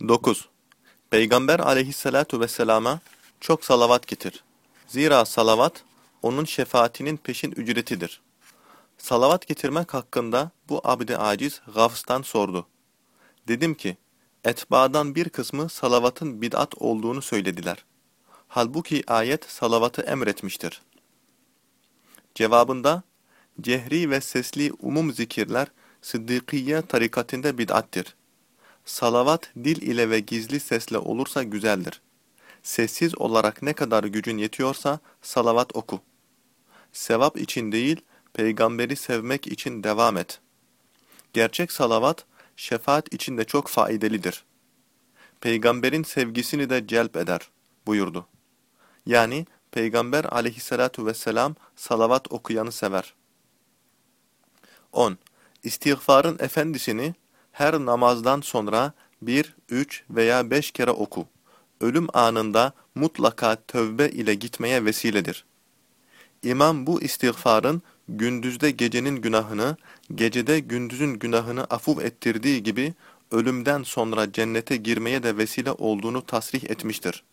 9. Peygamber aleyhissalatu vesselama çok salavat getir. Zira salavat, onun şefaatinin peşin ücretidir. Salavat getirmek hakkında bu abd-i aciz Gavs'tan sordu. Dedim ki, etbaadan bir kısmı salavatın bid'at olduğunu söylediler. Halbuki ayet salavatı emretmiştir. Cevabında, cehri ve sesli umum zikirler Sıddıkiye tarikatinde bid'attir. Salavat dil ile ve gizli sesle olursa güzeldir. Sessiz olarak ne kadar gücün yetiyorsa salavat oku. Sevap için değil, peygamberi sevmek için devam et. Gerçek salavat, şefaat için de çok faydalıdır. Peygamberin sevgisini de celp eder, buyurdu. Yani, Peygamber aleyhissalatu vesselam salavat okuyanı sever. 10. İstiğfarın efendisini her namazdan sonra bir, üç veya beş kere oku. Ölüm anında mutlaka tövbe ile gitmeye vesiledir. İmam bu istiğfarın gündüzde gecenin günahını, gecede gündüzün günahını afuv ettirdiği gibi ölümden sonra cennete girmeye de vesile olduğunu tasrih etmiştir.